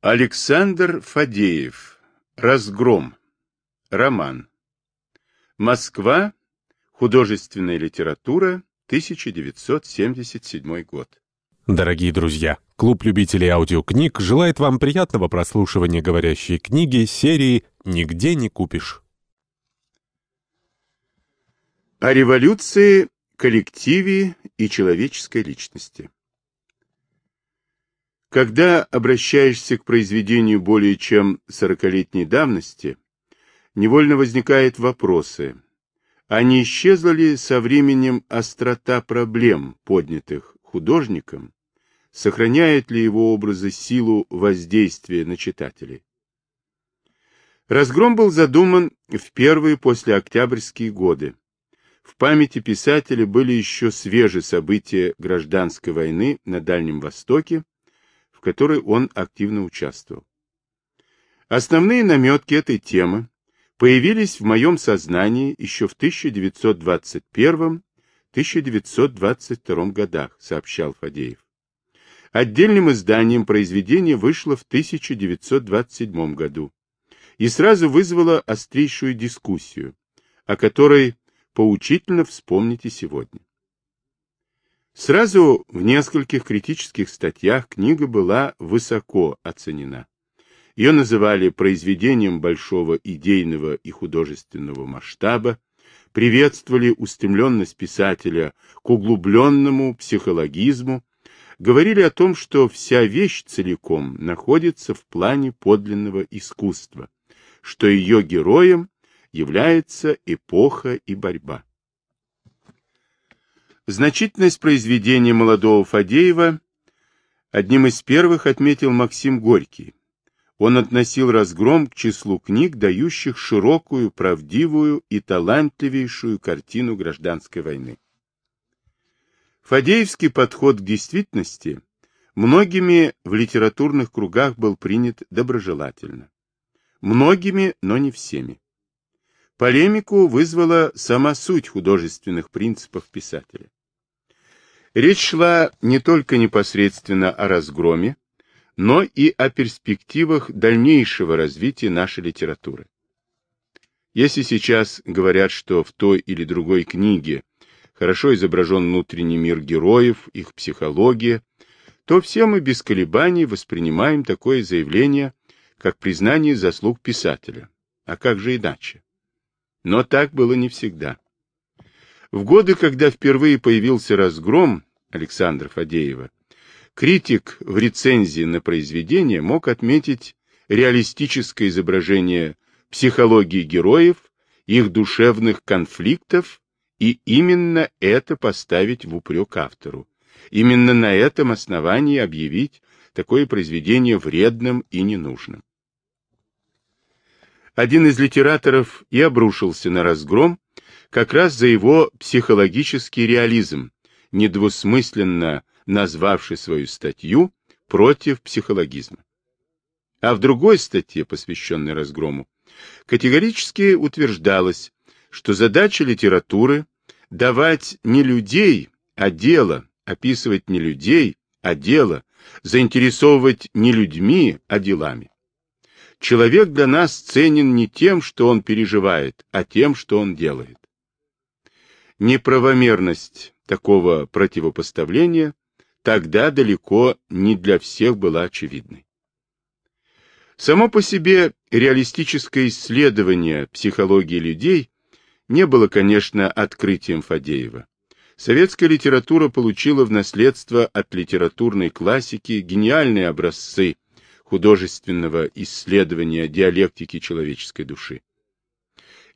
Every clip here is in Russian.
Александр Фадеев. Разгром. Роман. Москва. Художественная литература. 1977 год. Дорогие друзья, клуб любителей аудиокниг желает вам приятного прослушивания говорящей книги серии «Нигде не купишь». О революции, коллективе и человеческой личности. Когда обращаешься к произведению более чем сорокалетней давности, невольно возникают вопросы, а не исчезла ли со временем острота проблем, поднятых художником, сохраняют ли его образы силу воздействия на читателей? Разгром был задуман в первые послеоктябрьские годы. В памяти писателя были еще свежи события гражданской войны на Дальнем Востоке, в которой он активно участвовал. Основные наметки этой темы появились в моем сознании еще в 1921-1922 годах, сообщал Фадеев. Отдельным изданием произведение вышло в 1927 году и сразу вызвало острейшую дискуссию, о которой поучительно вспомните сегодня. Сразу в нескольких критических статьях книга была высоко оценена. Ее называли произведением большого идейного и художественного масштаба, приветствовали устремленность писателя к углубленному психологизму, говорили о том, что вся вещь целиком находится в плане подлинного искусства, что ее героем является эпоха и борьба. Значительность произведения молодого Фадеева одним из первых отметил Максим Горький. Он относил разгром к числу книг, дающих широкую, правдивую и талантливейшую картину гражданской войны. Фадеевский подход к действительности многими в литературных кругах был принят доброжелательно. Многими, но не всеми. Полемику вызвала сама суть художественных принципов писателя. Речь шла не только непосредственно о разгроме, но и о перспективах дальнейшего развития нашей литературы. Если сейчас говорят, что в той или другой книге хорошо изображен внутренний мир героев, их психология, то все мы без колебаний воспринимаем такое заявление как признание заслуг писателя. А как же иначе? Но так было не всегда. В годы, когда впервые появился разгром Александра Фадеева, критик в рецензии на произведение мог отметить реалистическое изображение психологии героев, их душевных конфликтов, и именно это поставить в упрек автору. Именно на этом основании объявить такое произведение вредным и ненужным. Один из литераторов и обрушился на разгром, как раз за его психологический реализм, недвусмысленно назвавший свою статью против психологизма. А в другой статье, посвященной разгрому, категорически утверждалось, что задача литературы – давать не людей, а дело, описывать не людей, а дело, заинтересовывать не людьми, а делами. Человек для нас ценен не тем, что он переживает, а тем, что он делает. Неправомерность такого противопоставления тогда далеко не для всех была очевидной. Само по себе реалистическое исследование психологии людей не было, конечно, открытием Фадеева. Советская литература получила в наследство от литературной классики гениальные образцы художественного исследования диалектики человеческой души.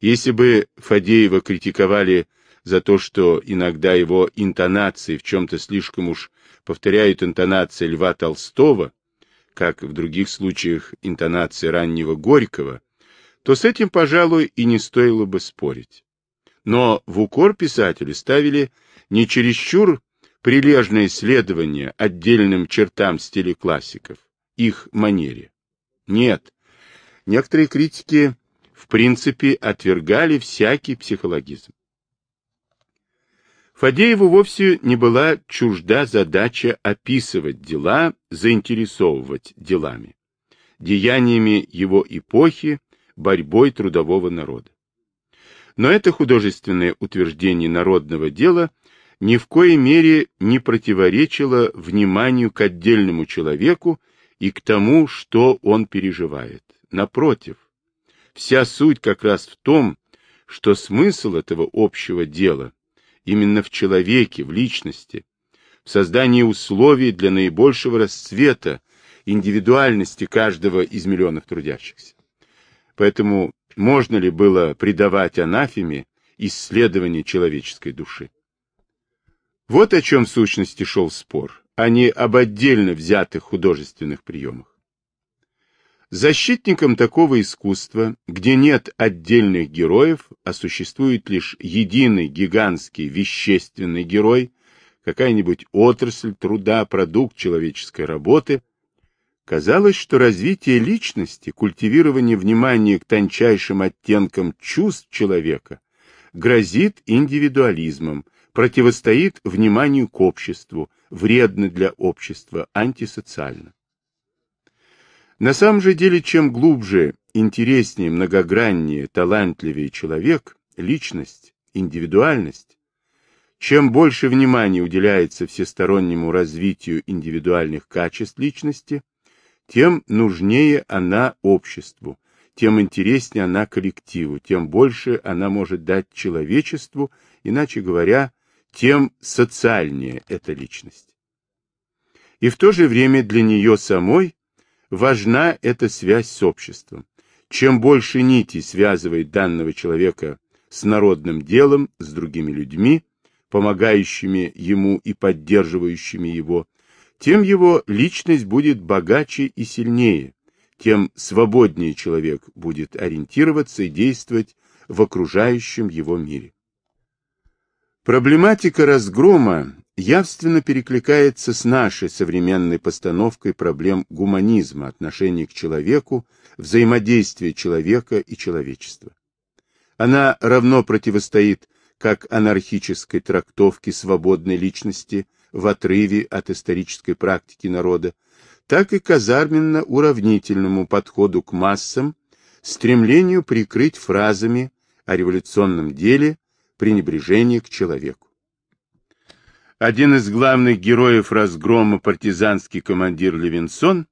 Если бы Фадеева критиковали за то, что иногда его интонации в чем-то слишком уж повторяют интонации Льва Толстого, как в других случаях интонации раннего Горького, то с этим, пожалуй, и не стоило бы спорить. Но в укор писатели ставили не чересчур прилежное исследование отдельным чертам стиля классиков, их манере. Нет, некоторые критики в принципе отвергали всякий психологизм. Фадееву вовсе не была чужда задача описывать дела, заинтересовывать делами. деяниями его эпохи, борьбой трудового народа. Но это художественное утверждение народного дела ни в коей мере не противоречило вниманию к отдельному человеку и к тому, что он переживает. Напротив, вся суть как раз в том, что смысл этого общего дела именно в человеке, в личности, в создании условий для наибольшего расцвета индивидуальности каждого из миллионов трудящихся. Поэтому можно ли было придавать анафеме исследование человеческой души? Вот о чем в сущности шел спор, а не об отдельно взятых художественных приемах. Защитником такого искусства, где нет отдельных героев, а существует лишь единый гигантский вещественный герой, какая-нибудь отрасль труда, продукт человеческой работы, казалось, что развитие личности, культивирование внимания к тончайшим оттенкам чувств человека грозит индивидуализмом, противостоит вниманию к обществу, вредно для общества, антисоциально. На самом же деле, чем глубже, интереснее, многограннее, талантливее человек, личность, индивидуальность, чем больше внимания уделяется всестороннему развитию индивидуальных качеств личности, тем нужнее она обществу, тем интереснее она коллективу, тем больше она может дать человечеству, иначе говоря, тем социальнее эта личность. И в то же время для нее самой важна эта связь с обществом. Чем больше нитей связывает данного человека с народным делом, с другими людьми, помогающими ему и поддерживающими его, тем его личность будет богаче и сильнее, тем свободнее человек будет ориентироваться и действовать в окружающем его мире. Проблематика разгрома явственно перекликается с нашей современной постановкой проблем гуманизма, отношения к человеку, взаимодействия человека и человечества. Она равно противостоит как анархической трактовке свободной личности в отрыве от исторической практики народа, так и казарменно-уравнительному подходу к массам, стремлению прикрыть фразами о революционном деле пренебрежение к человеку. Один из главных героев разгрома партизанский командир Левинсон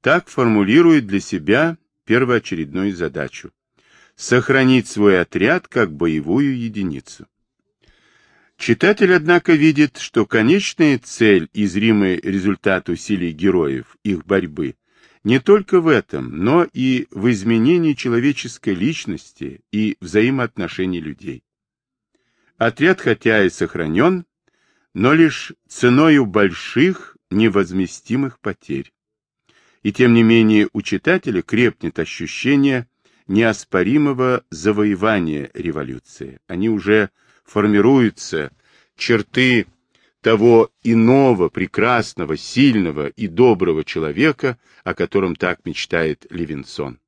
так формулирует для себя первоочередную задачу – сохранить свой отряд как боевую единицу. Читатель, однако, видит, что конечная цель и зримый результат усилий героев, их борьбы, не только в этом, но и в изменении человеческой личности и взаимоотношений людей. Отряд, хотя и сохранен, но лишь ценою больших невозместимых потерь. И тем не менее у читателя крепнет ощущение неоспоримого завоевания революции. Они уже формируются, черты того иного, прекрасного, сильного и доброго человека, о котором так мечтает Левинсон.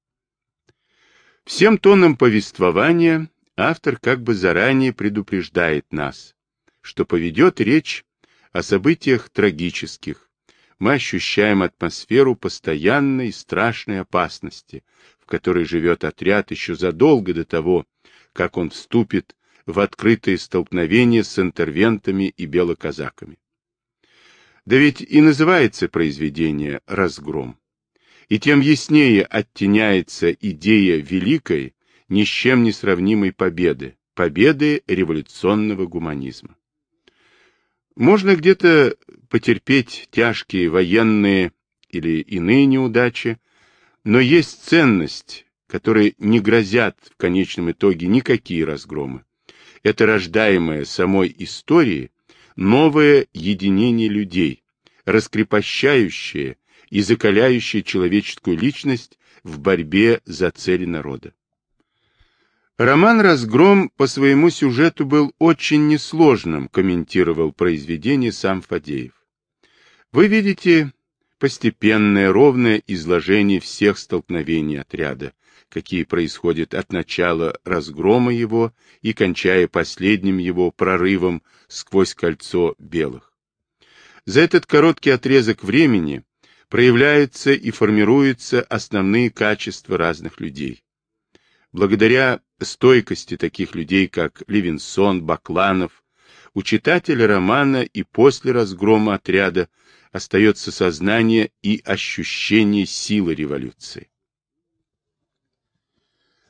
Всем тоном повествования автор как бы заранее предупреждает нас, что поведет речь о событиях трагических, мы ощущаем атмосферу постоянной страшной опасности, в которой живет отряд еще задолго до того, как он вступит в открытые столкновения с интервентами и белоказаками. Да ведь и называется произведение «Разгром». И тем яснее оттеняется идея великой, ни с чем не сравнимой победы, победы революционного гуманизма. Можно где-то потерпеть тяжкие военные или иные неудачи, но есть ценность, которой не грозят в конечном итоге никакие разгромы. Это рождаемое самой историей новое единение людей, раскрепощающее и закаляющее человеческую личность в борьбе за цели народа. Роман «Разгром» по своему сюжету был очень несложным, комментировал произведение сам Фадеев. Вы видите постепенное, ровное изложение всех столкновений отряда, какие происходят от начала разгрома его и кончая последним его прорывом сквозь кольцо белых. За этот короткий отрезок времени проявляются и формируются основные качества разных людей. Благодаря стойкости таких людей, как Левинсон, Бакланов, у читателя романа и после разгрома отряда остается сознание и ощущение силы революции.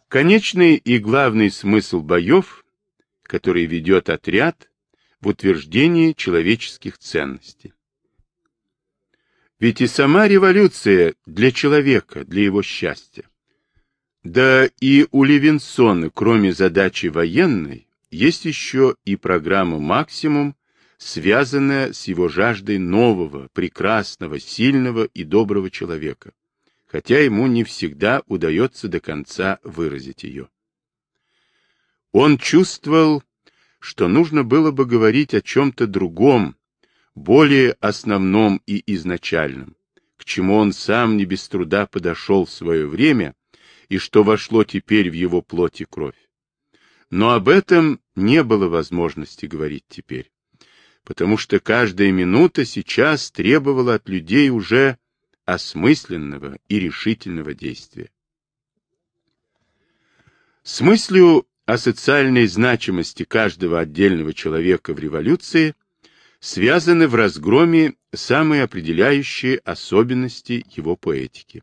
Конечный и главный смысл боев, который ведет отряд, в утверждении человеческих ценностей. Ведь и сама революция для человека, для его счастья. Да и у Левинсона, кроме задачи военной, есть еще и программа «Максимум», связанная с его жаждой нового, прекрасного, сильного и доброго человека, хотя ему не всегда удается до конца выразить ее. Он чувствовал, что нужно было бы говорить о чем-то другом, более основном и изначальном, к чему он сам не без труда подошел в свое время, и что вошло теперь в его плоть и кровь. Но об этом не было возможности говорить теперь, потому что каждая минута сейчас требовала от людей уже осмысленного и решительного действия. С мыслью о социальной значимости каждого отдельного человека в революции связаны в разгроме самые определяющие особенности его поэтики.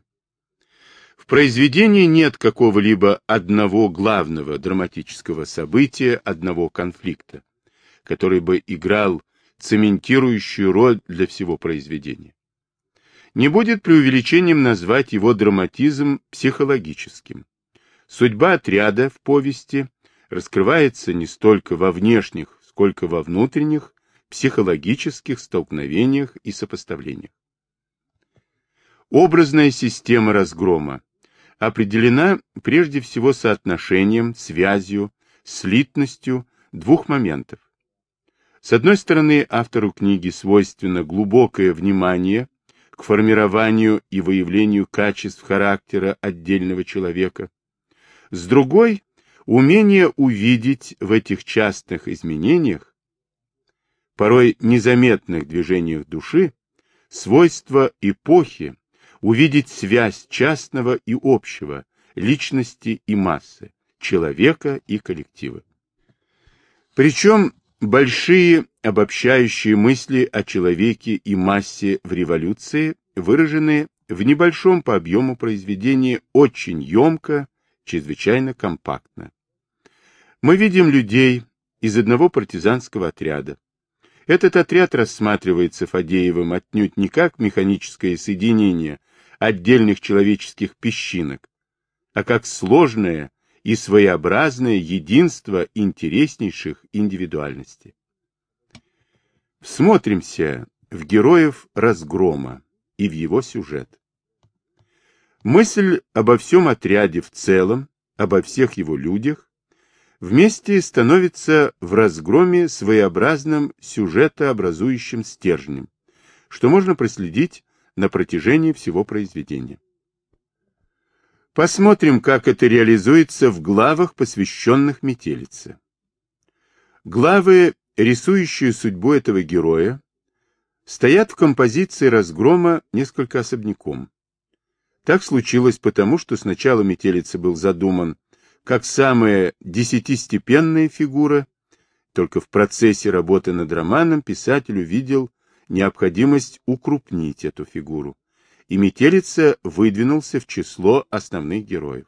В произведении нет какого-либо одного главного драматического события, одного конфликта, который бы играл цементирующую роль для всего произведения. Не будет преувеличением назвать его драматизм психологическим. Судьба отряда в повести раскрывается не столько во внешних, сколько во внутренних психологических столкновениях и сопоставлениях. Образная система разгрома определена прежде всего соотношением, связью, слитностью двух моментов. С одной стороны, автору книги свойственно глубокое внимание к формированию и выявлению качеств характера отдельного человека. С другой – умение увидеть в этих частных изменениях, порой незаметных движениях души, свойства эпохи, увидеть связь частного и общего, личности и массы, человека и коллектива. Причем большие обобщающие мысли о человеке и массе в революции выражены в небольшом по объему произведении очень емко, чрезвычайно компактно. Мы видим людей из одного партизанского отряда. Этот отряд рассматривается Фадеевым отнюдь не как механическое соединение отдельных человеческих песчинок, а как сложное и своеобразное единство интереснейших индивидуальностей. Всмотримся в героев разгрома и в его сюжет. Мысль обо всем отряде в целом, обо всех его людях, вместе становится в разгроме своеобразным сюжетообразующим стержнем, что можно проследить на протяжении всего произведения. Посмотрим, как это реализуется в главах, посвященных метелице. Главы, рисующие судьбу этого героя, стоят в композиции разгрома несколько особняком. Так случилось потому, что сначала метелица был задуман как самая десятистепенная фигура, только в процессе работы над романом писатель увидел необходимость укрупнить эту фигуру, и Метелица выдвинулся в число основных героев.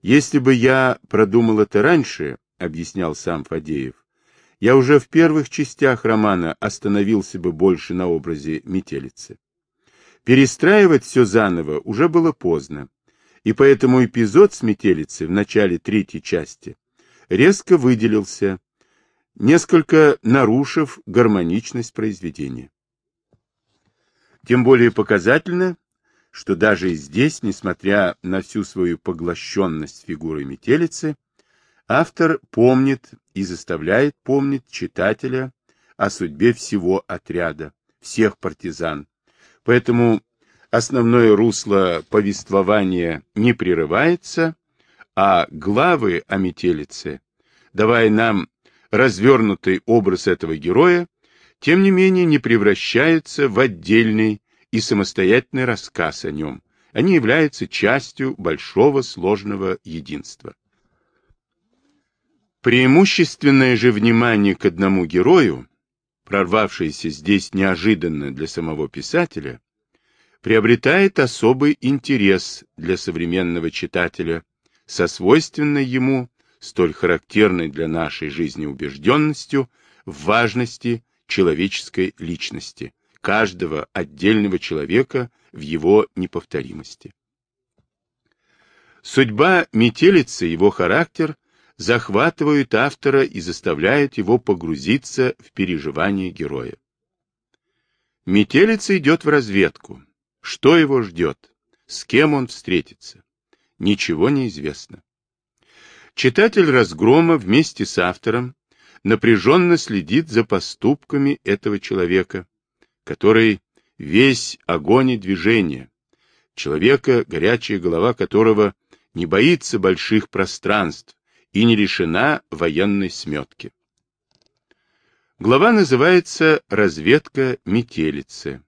«Если бы я продумал это раньше, — объяснял сам Фадеев, — я уже в первых частях романа остановился бы больше на образе Метелицы. Перестраивать все заново уже было поздно, и поэтому эпизод с Метелицей в начале третьей части резко выделился, несколько нарушив гармоничность произведения. Тем более показательно, что даже здесь, несмотря на всю свою поглощенность фигурой метелицы, автор помнит и заставляет помнить читателя о судьбе всего отряда, всех партизан. Поэтому основное русло повествования не прерывается, а главы о метелице, давая нам развернутый образ этого героя, тем не менее не превращается в отдельный и самостоятельный рассказ о нем. Они являются частью большого сложного единства. Преимущественное же внимание к одному герою, прорвавшееся здесь неожиданно для самого писателя, приобретает особый интерес для современного читателя со свойственной ему, столь характерной для нашей жизни убежденностью, в важности человеческой личности, каждого отдельного человека в его неповторимости. Судьба метелицы, его характер захватывают автора и заставляют его погрузиться в переживания героя. Метелица идет в разведку. Что его ждет? С кем он встретится? Ничего не известно. Читатель разгрома вместе с автором напряженно следит за поступками этого человека, который весь огонь и движение, человека, горячая голова которого не боится больших пространств и не лишена военной сметки. Глава называется «Разведка метелицы»,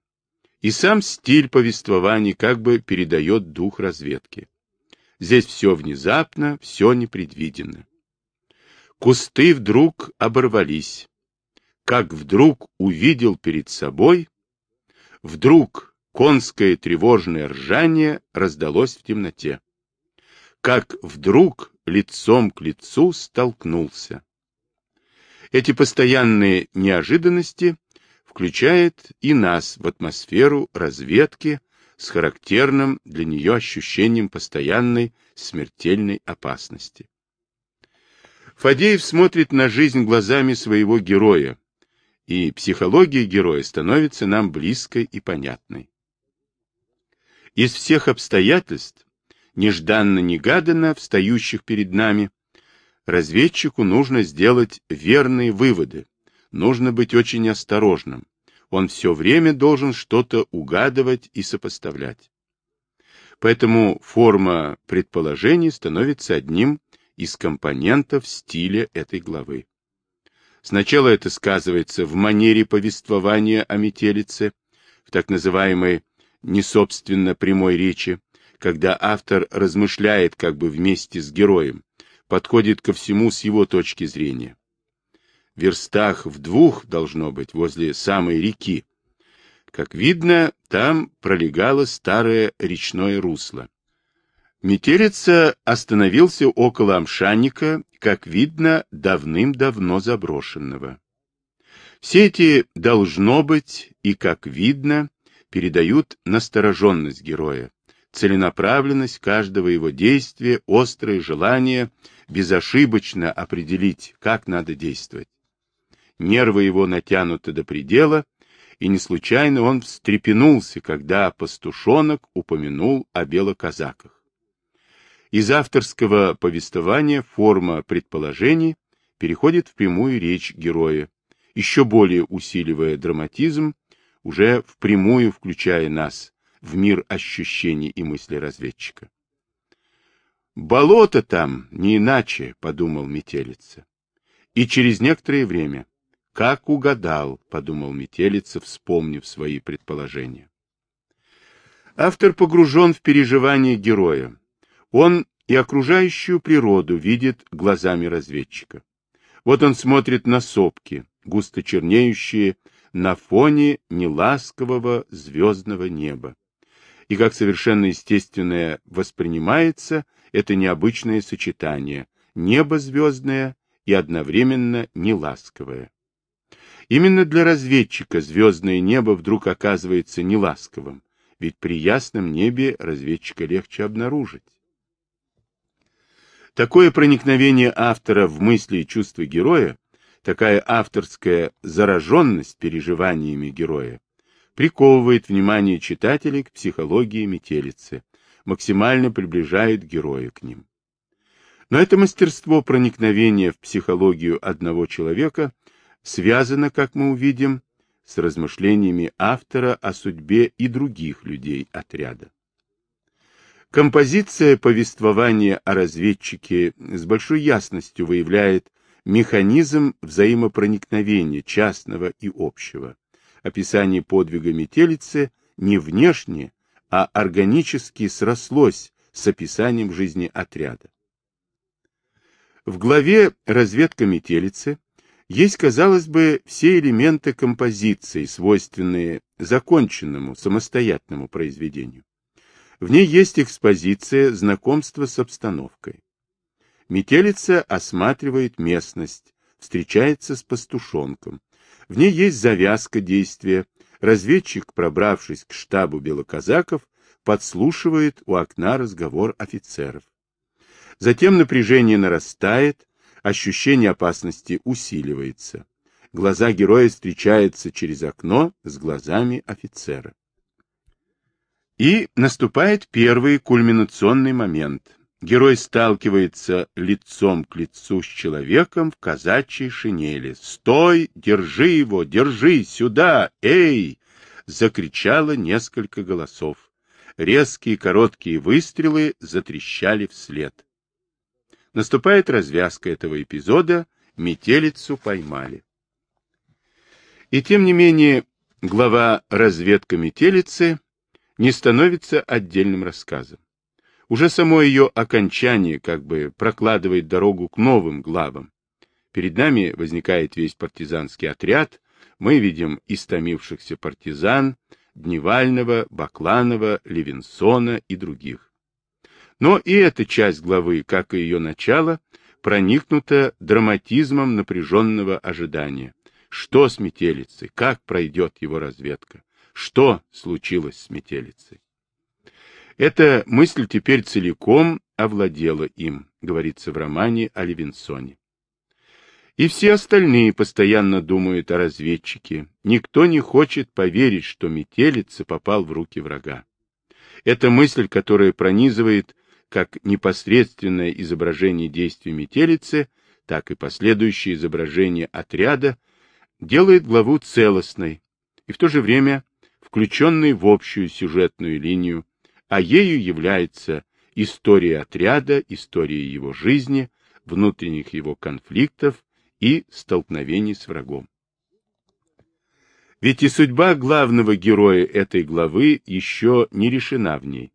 и сам стиль повествования как бы передает дух разведки. Здесь все внезапно, все непредвиденно. Кусты вдруг оборвались. Как вдруг увидел перед собой, вдруг конское тревожное ржание раздалось в темноте. Как вдруг лицом к лицу столкнулся. Эти постоянные неожиданности включают и нас в атмосферу разведки с характерным для нее ощущением постоянной смертельной опасности. Фадеев смотрит на жизнь глазами своего героя, и психология героя становится нам близкой и понятной. Из всех обстоятельств, нежданно-негаданно встающих перед нами, разведчику нужно сделать верные выводы, нужно быть очень осторожным. Он все время должен что-то угадывать и сопоставлять. Поэтому форма предположений становится одним из компонентов стиля этой главы. Сначала это сказывается в манере повествования о метелице, в так называемой несобственно прямой речи, когда автор размышляет как бы вместе с героем, подходит ко всему с его точки зрения. Верстах в двух, должно быть, возле самой реки. Как видно, там пролегало старое речное русло. Метелица остановился около Амшанника, как видно, давным-давно заброшенного. Все эти «должно быть» и «как видно» передают настороженность героя, целенаправленность каждого его действия, острое желание безошибочно определить, как надо действовать. Нервы его натянуты до предела, и не случайно он встрепенулся, когда пастушонок упомянул о белоказаках. Из авторского повествования форма предположений переходит в прямую речь героя, еще более усиливая драматизм, уже впрямую включая нас в мир ощущений и мыслей разведчика. «Болото там, не иначе», — подумал метелица. И через некоторое время, как угадал, — подумал метелица, вспомнив свои предположения. Автор погружен в переживания героя, он и окружающую природу видит глазами разведчика. Вот он смотрит на сопки, густо чернеющие на фоне неласкового звездного неба. И как совершенно естественное воспринимается это необычное сочетание небо звездное и одновременно неласковое. Именно для разведчика звездное небо вдруг оказывается неласковым, ведь при ясном небе разведчика легче обнаружить. Такое проникновение автора в мысли и чувства героя, такая авторская зараженность переживаниями героя, приковывает внимание читателей к психологии метелицы, максимально приближает героя к ним. Но это мастерство проникновения в психологию одного человека связано, как мы увидим, с размышлениями автора о судьбе и других людей отряда. Композиция повествования о разведчике с большой ясностью выявляет механизм взаимопроникновения частного и общего. Описание подвига метелицы не внешне, а органически срослось с описанием жизни отряда. В главе «Разведка метелицы» есть, казалось бы, все элементы композиции, свойственные законченному, самостоятельному произведению. В ней есть экспозиция знакомства с обстановкой. Метелица осматривает местность, встречается с пастушонком. В ней есть завязка действия. Разведчик, пробравшись к штабу белоказаков, подслушивает у окна разговор офицеров. Затем напряжение нарастает, ощущение опасности усиливается. Глаза героя встречаются через окно с глазами офицера. И наступает первый кульминационный момент. Герой сталкивается лицом к лицу с человеком в казачьей шинели. «Стой! Держи его! Держи! Сюда! Эй!» Закричало несколько голосов. Резкие короткие выстрелы затрещали вслед. Наступает развязка этого эпизода, метелицу поймали. И тем не менее, глава «Разведка метелицы» не становится отдельным рассказом. Уже само ее окончание как бы прокладывает дорогу к новым главам. Перед нами возникает весь партизанский отряд, мы видим истомившихся партизан, Дневального, Бакланова, Левинсона и других. Но и эта часть главы, как и ее начало, проникнута драматизмом напряженного ожидания. Что с метелицей? Как пройдет его разведка? Что случилось с метелицей? Эта мысль теперь целиком овладела им, говорится в романе о Левинсоне. И все остальные постоянно думают о разведчике. Никто не хочет поверить, что метелица попал в руки врага. Эта мысль, которая пронизывает как непосредственное изображение действий метелицы, так и последующее изображение отряда, делает главу целостной и в то же время включенной в общую сюжетную линию, а ею является история отряда, история его жизни, внутренних его конфликтов и столкновений с врагом. Ведь и судьба главного героя этой главы еще не решена в ней.